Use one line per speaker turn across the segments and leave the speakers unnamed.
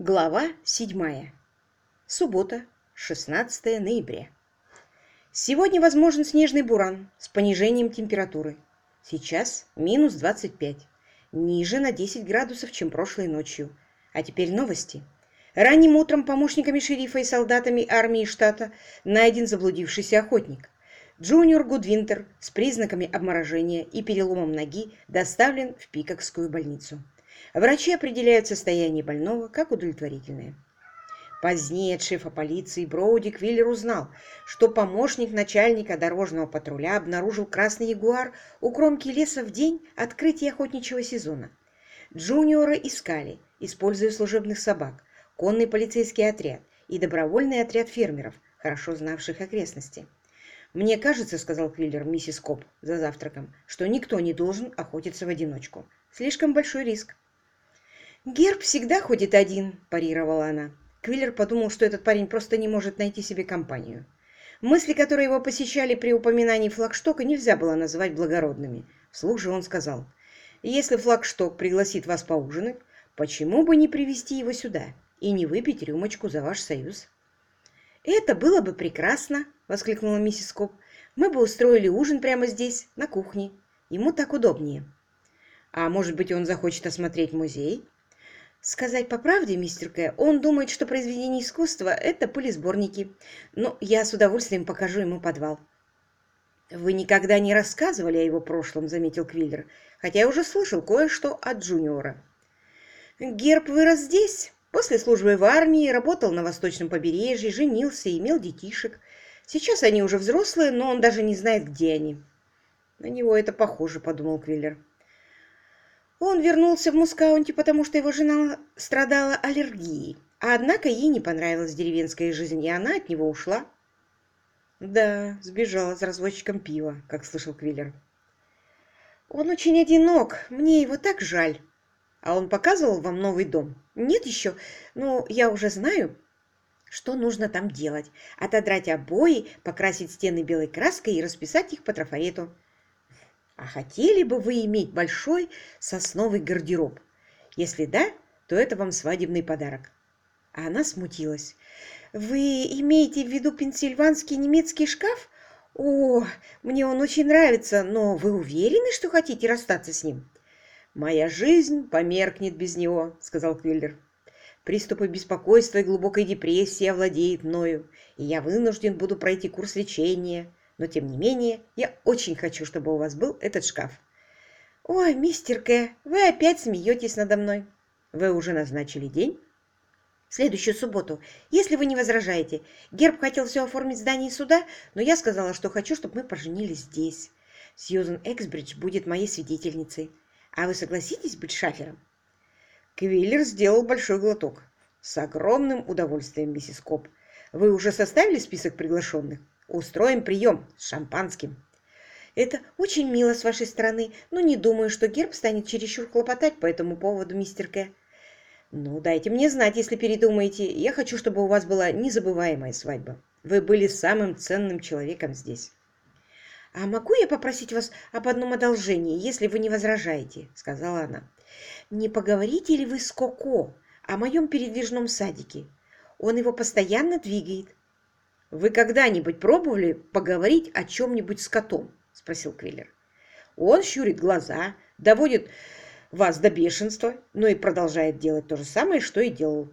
Глава 7. Суббота, 16 ноября. Сегодня возможен снежный буран с понижением температуры. Сейчас минус 25, ниже на 10 градусов, чем прошлой ночью. А теперь новости. Ранним утром помощниками шерифа и солдатами армии штата найден заблудившийся охотник. Джуниор Гудвинтер с признаками обморожения и переломом ноги доставлен в Пикокскую больницу. Врачи определяют состояние больного как удовлетворительное. Позднее от шефа полиции Броуди Квиллер узнал, что помощник начальника дорожного патруля обнаружил красный ягуар у кромки леса в день открытия охотничьего сезона. Джуниора искали, используя служебных собак, конный полицейский отряд и добровольный отряд фермеров, хорошо знавших окрестности. «Мне кажется, — сказал Квиллер миссис Коп за завтраком, — что никто не должен охотиться в одиночку. Слишком большой риск». «Герб всегда ходит один», – парировала она. Квиллер подумал, что этот парень просто не может найти себе компанию. Мысли, которые его посещали при упоминании флагштока, нельзя было называть благородными. Вслух же он сказал, «Если флагшток пригласит вас поужинать, почему бы не привести его сюда и не выпить рюмочку за ваш союз?» «Это было бы прекрасно!» — воскликнула миссис Коп. «Мы бы устроили ужин прямо здесь, на кухне. Ему так удобнее». «А может быть, он захочет осмотреть музей?» Сказать по правде, мистер К., он думает, что произведение искусства – это пылесборники. Но я с удовольствием покажу ему подвал. «Вы никогда не рассказывали о его прошлом», – заметил Квиллер, «хотя я уже слышал кое-что от Джуниора». «Герб вырос здесь, после службы в армии, работал на восточном побережье, женился и имел детишек. Сейчас они уже взрослые, но он даже не знает, где они». «На него это похоже», – подумал Квиллер. Он вернулся в Мускаунти, потому что его жена страдала аллергией, а однако ей не понравилась деревенская жизнь, и она от него ушла. Да, сбежала с разводчиком пива, как слышал Квиллер. Он очень одинок, мне его так жаль. А он показывал вам новый дом? Нет еще, но я уже знаю, что нужно там делать. Отодрать обои, покрасить стены белой краской и расписать их по трафарету. А хотели бы вы иметь большой сосновый гардероб? Если да, то это вам свадебный подарок. А она смутилась. Вы имеете в виду пенсильванский немецкий шкаф? О, мне он очень нравится, но вы уверены, что хотите расстаться с ним? Моя жизнь померкнет без него, сказал Квиллер. Приступы беспокойства и глубокой депрессии овладеют мною, и я вынужден буду пройти курс лечения, но тем не менее я очень хочу, чтобы у вас был этот шкаф. Ой, мистер К, вы опять смеетесь надо мной. Вы уже назначили день? Следующую субботу, если вы не возражаете. Герб хотел все оформить в здании суда, но я сказала, что хочу, чтобы мы поженились здесь. Сьюзен Эксбридж будет моей свидетельницей. А вы согласитесь быть шафером? Квиллер сделал большой глоток. С огромным удовольствием, миссис Коп. Вы уже составили список приглашенных? Устроим прием с шампанским. Это очень мило с вашей стороны, но не думаю, что Герб станет чересчур хлопотать по этому поводу, мистер К. Ну, дайте мне знать, если передумаете. Я хочу, чтобы у вас была незабываемая свадьба. Вы были самым ценным человеком здесь. «А могу я попросить вас об одном одолжении, если вы не возражаете?» — сказала она. «Не поговорите ли вы с Коко о моем передвижном садике? Он его постоянно двигает. «Вы когда-нибудь пробовали поговорить о чем-нибудь с котом?» – спросил Квиллер. Он щурит глаза, доводит вас до бешенства, но и продолжает делать то же самое, что и делал.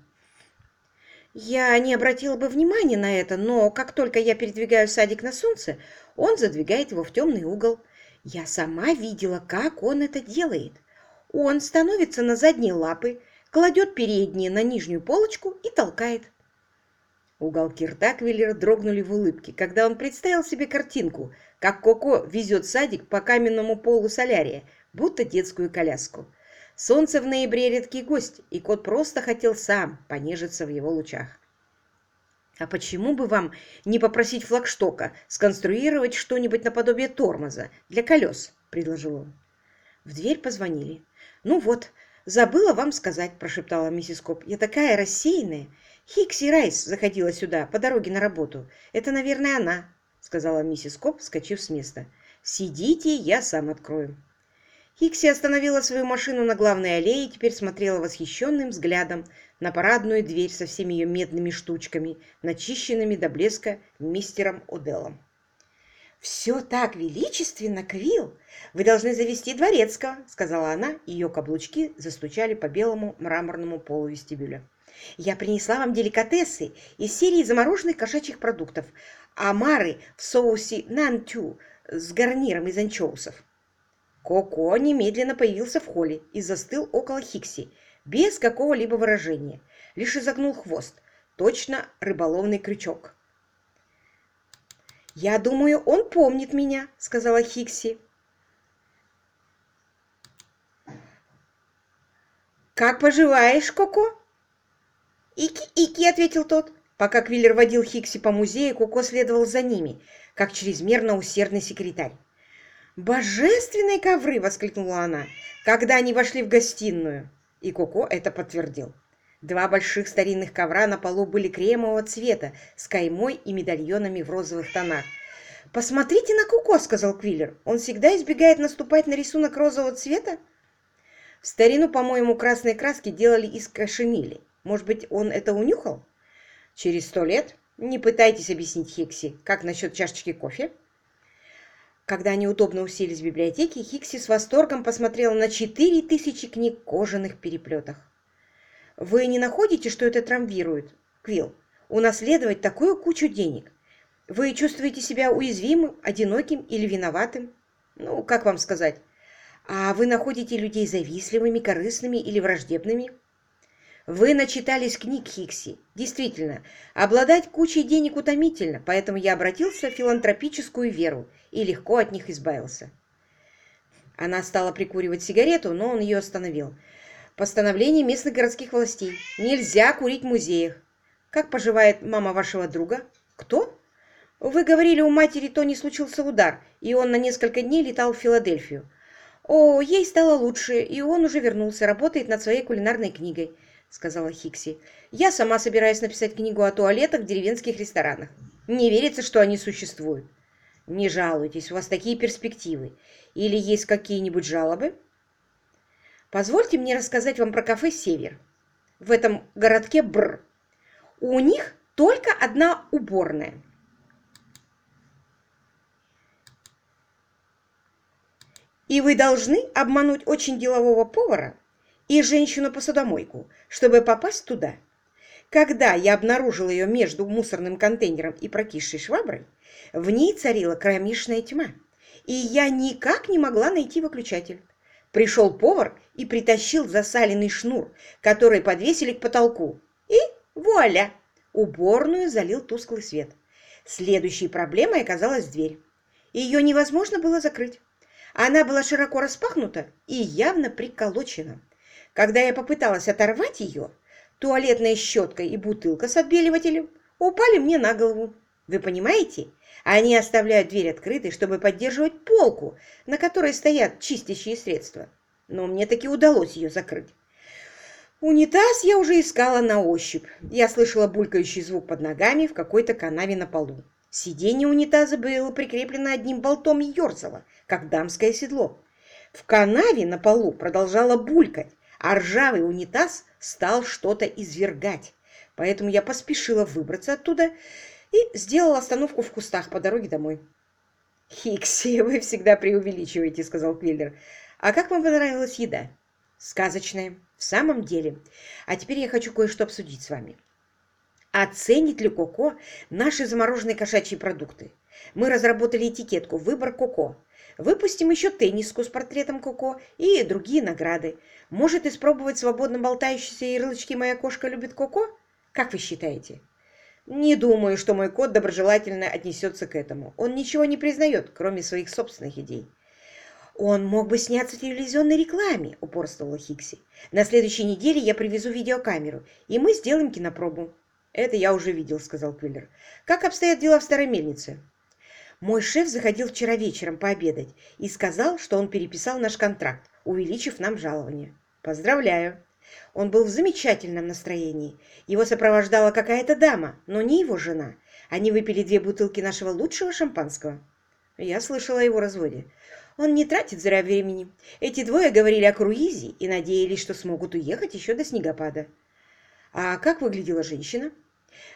Я не обратила бы внимания на это, но как только я передвигаю садик на солнце, он задвигает его в темный угол. Я сама видела, как он это делает. Он становится на задние лапы, кладет передние на нижнюю полочку и толкает. Уголки рта Квиллера дрогнули в улыбке, когда он представил себе картинку, как Коко везет садик по каменному полу солярия, будто детскую коляску. Солнце в ноябре редкий гость, и кот просто хотел сам понежиться в его лучах. «А почему бы вам не попросить флагштока сконструировать что-нибудь наподобие тормоза для колес?» – предложил он. В дверь позвонили. «Ну вот, забыла вам сказать», – прошептала миссис Коп. «Я такая рассеянная. Хикси Райс заходила сюда по дороге на работу. Это, наверное, она», — сказала миссис Коп, вскочив с места. «Сидите, я сам открою». Хикси остановила свою машину на главной аллее и теперь смотрела восхищенным взглядом на парадную дверь со всеми ее медными штучками, начищенными до блеска мистером Оделлом. «Все так величественно, Квилл! Вы должны завести дворецкого!» — сказала она, и ее каблучки застучали по белому мраморному полу вестибюля. «Я принесла вам деликатесы из серии замороженных кошачьих продуктов, омары в соусе нантю с гарниром из анчоусов. Коко немедленно появился в холле и застыл около Хикси, без какого-либо выражения, лишь изогнул хвост, точно рыболовный крючок. «Я думаю, он помнит меня», — сказала Хикси. «Как поживаешь, Коко?» «Ики-ики», — ответил тот. Пока Квиллер водил Хикси по музею, Коко следовал за ними, как чрезмерно усердный секретарь. «Божественные ковры!» — воскликнула она, когда они вошли в гостиную. И Коко это подтвердил. Два больших старинных ковра на полу были кремового цвета с каймой и медальонами в розовых тонах. «Посмотрите на Коко!» — сказал Квиллер. «Он всегда избегает наступать на рисунок розового цвета?» В старину, по-моему, красные краски делали из кашемили. Может быть, он это унюхал? Через сто лет? Не пытайтесь объяснить Хикси, как насчет чашечки кофе? Когда они удобно уселись в библиотеке, Хикси с восторгом посмотрела на четыре тысячи книг в кожаных переплетах. «Вы не находите, что это травмирует, Квилл? Унаследовать такую кучу денег? Вы чувствуете себя уязвимым, одиноким или виноватым? Ну, как вам сказать? А вы находите людей завистливыми, корыстными или враждебными?» Вы начитались книг Хикси. Действительно, обладать кучей денег утомительно, поэтому я обратился в филантропическую веру и легко от них избавился. Она стала прикуривать сигарету, но он ее остановил. Постановление местных городских властей. Нельзя курить в музеях. Как поживает мама вашего друга? Кто? Вы говорили, у матери Тони случился удар, и он на несколько дней летал в Филадельфию. О, ей стало лучше, и он уже вернулся, работает над своей кулинарной книгой. — сказала Хикси. «Я сама собираюсь написать книгу о туалетах в деревенских ресторанах. Не верится, что они существуют. Не жалуйтесь, у вас такие перспективы. Или есть какие-нибудь жалобы?» «Позвольте мне рассказать вам про кафе «Север». В этом городке Бр. У них только одна уборная. И вы должны обмануть очень делового повара, и женщину-посудомойку, чтобы попасть туда. Когда я обнаружил ее между мусорным контейнером и прокисшей шваброй, в ней царила кромешная тьма, и я никак не могла найти выключатель. Пришел повар и притащил засаленный шнур, который подвесили к потолку. И вуаля! Уборную залил тусклый свет. Следующей проблемой оказалась дверь. Ее невозможно было закрыть. Она была широко распахнута и явно приколочена. Когда я попыталась оторвать ее, туалетная щетка и бутылка с отбеливателем упали мне на голову. Вы понимаете? Они оставляют дверь открытой, чтобы поддерживать полку, на которой стоят чистящие средства. Но мне таки удалось ее закрыть. Унитаз я уже искала на ощупь. Я слышала булькающий звук под ногами в какой-то канаве на полу. Сиденье унитаза было прикреплено одним болтом и ерзало, как дамское седло. В канаве на полу продолжала булькать, а ржавый унитаз стал что-то извергать. Поэтому я поспешила выбраться оттуда и сделала остановку в кустах по дороге домой. «Хикси, вы всегда преувеличиваете», — сказал Квиллер. «А как вам понравилась еда?» «Сказочная. В самом деле. А теперь я хочу кое-что обсудить с вами. Оценит ли Коко наши замороженные кошачьи продукты? Мы разработали этикетку «Выбор Коко». Выпустим еще тенниску с портретом Коко и другие награды. Может испробовать свободно болтающиеся ярлычки «Моя кошка любит Коко»? Как вы считаете? Не думаю, что мой кот доброжелательно отнесется к этому. Он ничего не признает, кроме своих собственных идей. «Он мог бы сняться в телевизионной рекламе», — упорствовала Хикси. «На следующей неделе я привезу видеокамеру, и мы сделаем кинопробу». «Это я уже видел», — сказал Квиллер. «Как обстоят дела в старой мельнице?» Мой шеф заходил вчера вечером пообедать и сказал, что он переписал наш контракт, увеличив нам жалование. Поздравляю. Он был в замечательном настроении. Его сопровождала какая-то дама, но не его жена. Они выпили две бутылки нашего лучшего шампанского. Я слышала о его разводе. Он не тратит зря времени. Эти двое говорили о круизе и надеялись, что смогут уехать еще до снегопада. А как выглядела женщина?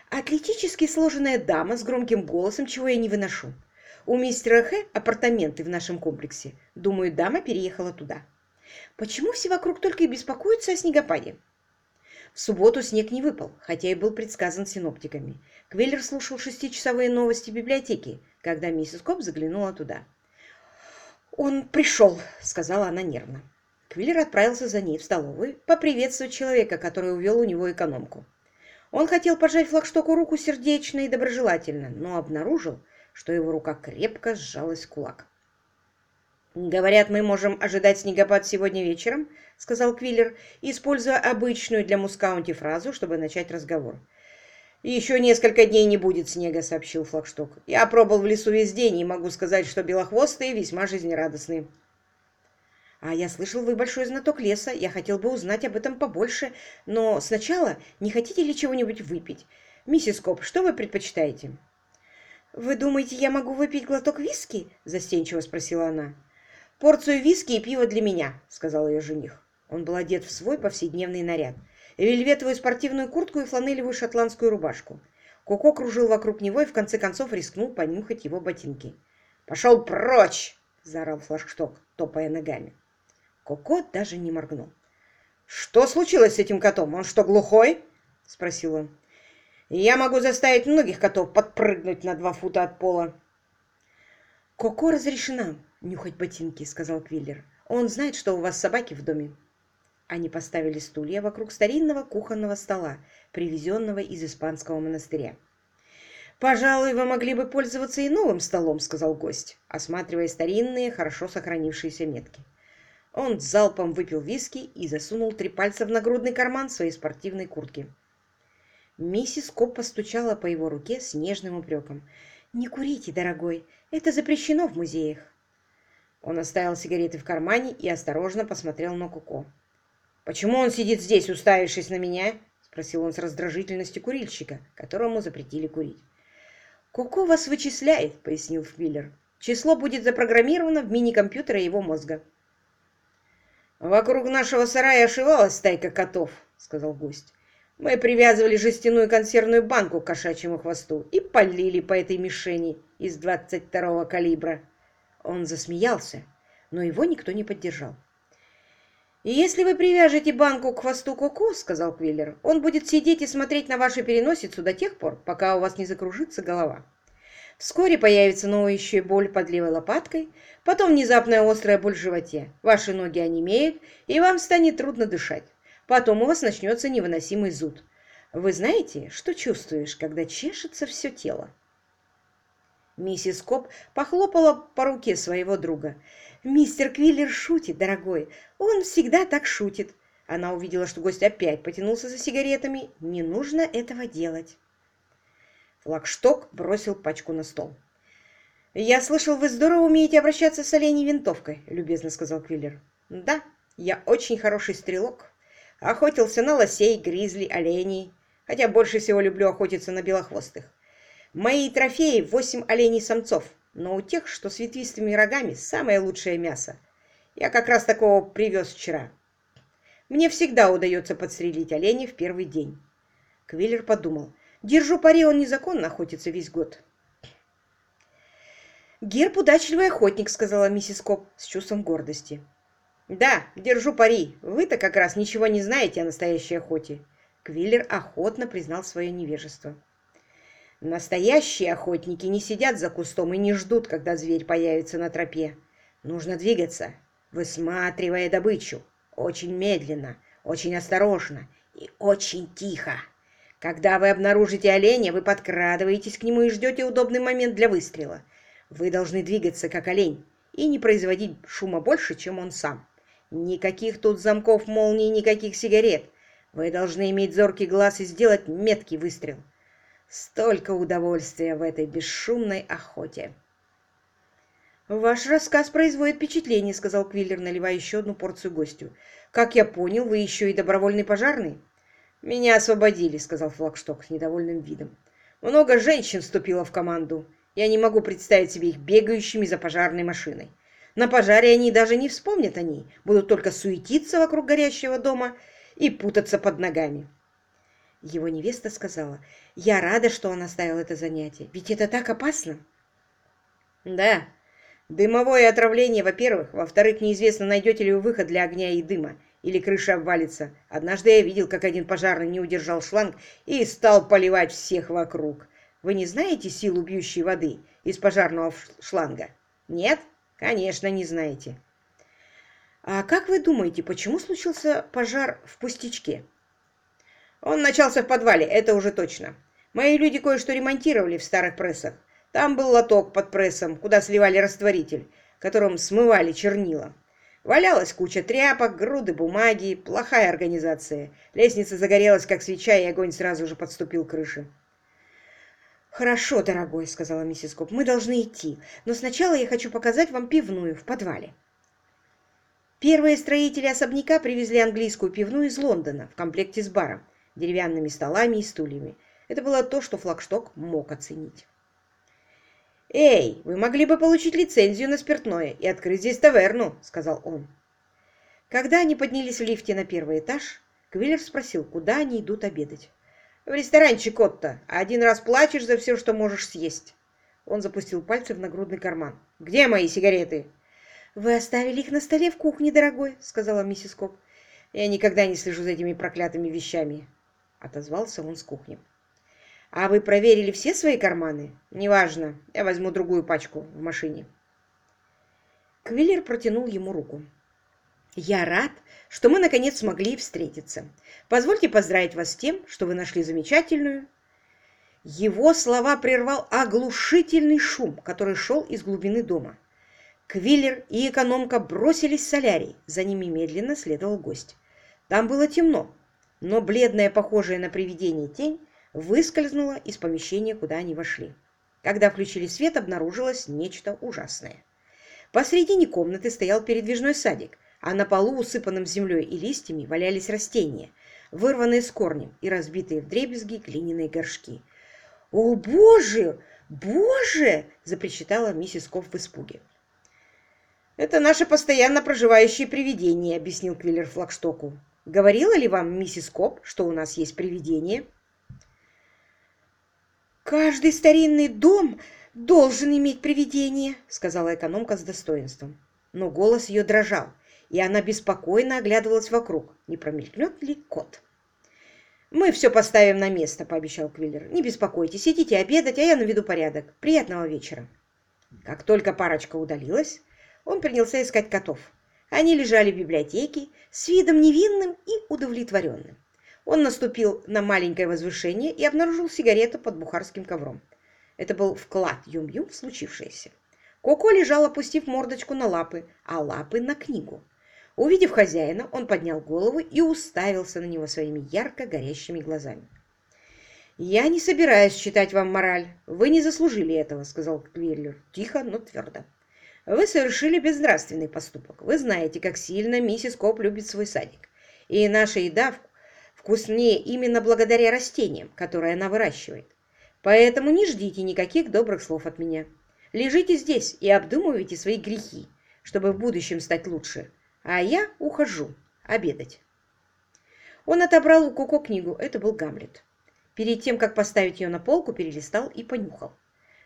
Атлетически сложенная дама с громким голосом, чего я не выношу. У мистера Х апартаменты в нашем комплексе. Думаю, дама переехала туда. Почему все вокруг только и беспокоятся о снегопаде? В субботу снег не выпал, хотя и был предсказан синоптиками. Квеллер слушал шестичасовые новости библиотеки, когда миссис Коп заглянула туда. «Он пришел», — сказала она нервно. Квиллер отправился за ней в столовую поприветствовать человека, который увел у него экономку. Он хотел пожать флагштоку руку сердечно и доброжелательно, но обнаружил, что его рука крепко сжалась в кулак. «Говорят, мы можем ожидать снегопад сегодня вечером», — сказал Квиллер, используя обычную для Мускаунти фразу, чтобы начать разговор. «Еще несколько дней не будет снега», — сообщил Флагшток. «Я пробыл в лесу весь день и могу сказать, что белохвостые весьма жизнерадостные». «А я слышал, вы большой знаток леса. Я хотел бы узнать об этом побольше. Но сначала не хотите ли чего-нибудь выпить? Миссис Коп, что вы предпочитаете?» «Вы думаете, я могу выпить глоток виски?» – застенчиво спросила она. «Порцию виски и пива для меня», – сказал ее жених. Он был одет в свой повседневный наряд – вельветовую спортивную куртку и фланелевую шотландскую рубашку. Коко кружил вокруг него и в конце концов рискнул понюхать его ботинки. «Пошел прочь!» – заорал флагшток, топая ногами. Коко даже не моргнул. «Что случилось с этим котом? Он что, глухой?» – спросил он. «Я могу заставить многих котов подпрыгнуть на два фута от пола». «Коко разрешена нюхать ботинки», – сказал Квиллер. «Он знает, что у вас собаки в доме». Они поставили стулья вокруг старинного кухонного стола, привезенного из испанского монастыря. «Пожалуй, вы могли бы пользоваться и новым столом», — сказал гость, осматривая старинные, хорошо сохранившиеся метки. Он залпом выпил виски и засунул три пальца в нагрудный карман своей спортивной куртки. Миссис Коп постучала по его руке с нежным упреком. «Не курите, дорогой, это запрещено в музеях». Он оставил сигареты в кармане и осторожно посмотрел на Куко. «Почему он сидит здесь, уставившись на меня?» — спросил он с раздражительностью курильщика, которому запретили курить. «Коко вас вычисляет», — пояснил Филлер. «Число будет запрограммировано в мини-компьютере его мозга». «Вокруг нашего сарая ошивалась стайка котов», — сказал гость. «Мы привязывали жестяную консервную банку к кошачьему хвосту и полили по этой мишени из 22-го калибра». Он засмеялся, но его никто не поддержал. «И если вы привяжете банку к хвосту Коко, — сказал Квиллер, — он будет сидеть и смотреть на вашу переносицу до тех пор, пока у вас не закружится голова. Вскоре появится ноющая боль под левой лопаткой, потом внезапная острая боль в животе. Ваши ноги онемеют, и вам станет трудно дышать. Потом у вас начнется невыносимый зуд. Вы знаете, что чувствуешь, когда чешется все тело?» Миссис Коп похлопала по руке своего друга. «Мистер Квиллер шутит, дорогой. Он всегда так шутит». Она увидела, что гость опять потянулся за сигаретами. «Не нужно этого делать». Флагшток бросил пачку на стол. «Я слышал, вы здорово умеете обращаться с оленей винтовкой», — любезно сказал Квиллер. «Да, я очень хороший стрелок. Охотился на лосей, гризли, оленей, хотя больше всего люблю охотиться на белохвостых. Мои трофеи — восемь оленей-самцов, но у тех, что с ветвистыми рогами, самое лучшее мясо. Я как раз такого привез вчера. Мне всегда удается подстрелить оленя в первый день. Квиллер подумал. Держу пари, он незаконно охотится весь год. «Герб удачливый охотник», — сказала миссис Коп с чувством гордости. «Да, держу пари. Вы-то как раз ничего не знаете о настоящей охоте». Квиллер охотно признал свое невежество. Настоящие охотники не сидят за кустом и не ждут, когда зверь появится на тропе. Нужно двигаться, высматривая добычу. Очень медленно, очень осторожно и очень тихо. Когда вы обнаружите оленя, вы подкрадываетесь к нему и ждете удобный момент для выстрела. Вы должны двигаться, как олень, и не производить шума больше, чем он сам. Никаких тут замков молний, никаких сигарет. Вы должны иметь зоркий глаз и сделать меткий выстрел. Столько удовольствия в этой бесшумной охоте. «Ваш рассказ производит впечатление», — сказал Квиллер, наливая еще одну порцию гостю. «Как я понял, вы еще и добровольный пожарный?» «Меня освободили», — сказал Флагшток с недовольным видом. «Много женщин вступило в команду. Я не могу представить себе их бегающими за пожарной машиной. На пожаре они даже не вспомнят о ней, будут только суетиться вокруг горящего дома и путаться под ногами. Его невеста сказала, «Я рада, что он оставил это занятие, ведь это так опасно». «Да, дымовое отравление, во-первых. Во-вторых, неизвестно, найдете ли вы выход для огня и дыма, или крыша обвалится. Однажды я видел, как один пожарный не удержал шланг и стал поливать всех вокруг. Вы не знаете силу бьющей воды из пожарного шланга? Нет? Конечно, не знаете. А как вы думаете, почему случился пожар в пустячке? Он начался в подвале, это уже точно. Мои люди кое-что ремонтировали в старых прессах. Там был лоток под прессом, куда сливали растворитель, которым смывали чернила. Валялась куча тряпок, груды бумаги, плохая организация. Лестница загорелась, как свеча, и огонь сразу же подступил к крыше. «Хорошо, дорогой», — сказала миссис Коп, — «мы должны идти, но сначала я хочу показать вам пивную в подвале». Первые строители особняка привезли английскую пивную из Лондона в комплекте с баром, деревянными столами и стульями. Это было то, что флагшток мог оценить. «Эй, вы могли бы получить лицензию на спиртное и открыть здесь таверну», — сказал он. Когда они поднялись в лифте на первый этаж, Квиллер спросил, куда они идут обедать. «В ресторанчик Отто. Один раз плачешь за все, что можешь съесть». Он запустил пальцы в нагрудный карман. «Где мои сигареты?» «Вы оставили их на столе в кухне, дорогой», — сказала миссис Коп. «Я никогда не слежу за этими проклятыми вещами», — отозвался он с кухни. «А вы проверили все свои карманы?» «Неважно. Я возьму другую пачку в машине». Квиллер протянул ему руку. «Я рад, что мы, наконец, смогли встретиться. Позвольте поздравить вас с тем, что вы нашли замечательную...» Его слова прервал оглушительный шум, который шел из глубины дома. Квиллер и экономка бросились в солярий, за ними медленно следовал гость. Там было темно, но бледная, похожая на привидение тень выскользнула из помещения, куда они вошли. Когда включили свет, обнаружилось нечто ужасное. Посредине комнаты стоял передвижной садик, а на полу, усыпанном землей и листьями, валялись растения, вырванные с корнем и разбитые вдребезги глиняные горшки. «О, Боже! Боже!» – запричитала миссис Ков в испуге. «Это наше постоянно проживающее привидение», – объяснил Квиллер Флагштоку. «Говорила ли вам миссис Коп, что у нас есть привидение?» «Каждый старинный дом должен иметь привидение», — сказала экономка с достоинством. Но голос ее дрожал, и она беспокойно оглядывалась вокруг, не промелькнет ли кот. «Мы все поставим на место», — пообещал Квиллер. «Не беспокойтесь, идите обедать, а я наведу порядок. Приятного вечера». Как только парочка удалилась, он принялся искать котов. Они лежали в библиотеке с видом невинным и удовлетворенным. Он наступил на маленькое возвышение и обнаружил сигарету под бухарским ковром. Это был вклад Юм-Юм в случившееся. Коко лежал, опустив мордочку на лапы, а лапы на книгу. Увидев хозяина, он поднял голову и уставился на него своими ярко горящими глазами. «Я не собираюсь читать вам мораль. Вы не заслужили этого», — сказал Квиллер, тихо, но твердо. «Вы совершили безнравственный поступок. Вы знаете, как сильно миссис Коп любит свой садик. И наша еда вкуснее именно благодаря растениям, которые она выращивает. Поэтому не ждите никаких добрых слов от меня. Лежите здесь и обдумывайте свои грехи, чтобы в будущем стать лучше. А я ухожу обедать. Он отобрал у Коко книгу, это был Гамлет. Перед тем, как поставить ее на полку, перелистал и понюхал.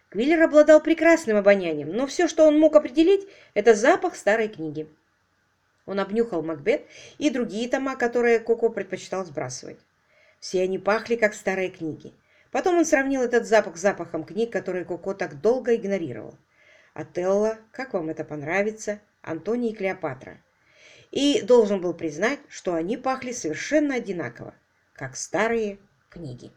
Квиллер обладал прекрасным обонянием, но все, что он мог определить, это запах старой книги. Он обнюхал Макбет и другие тома, которые Коко предпочитал сбрасывать. Все они пахли, как старые книги. Потом он сравнил этот запах с запахом книг, которые Коко так долго игнорировал. Отелло, как вам это понравится, Антоний и Клеопатра. И должен был признать, что они пахли совершенно одинаково, как старые книги.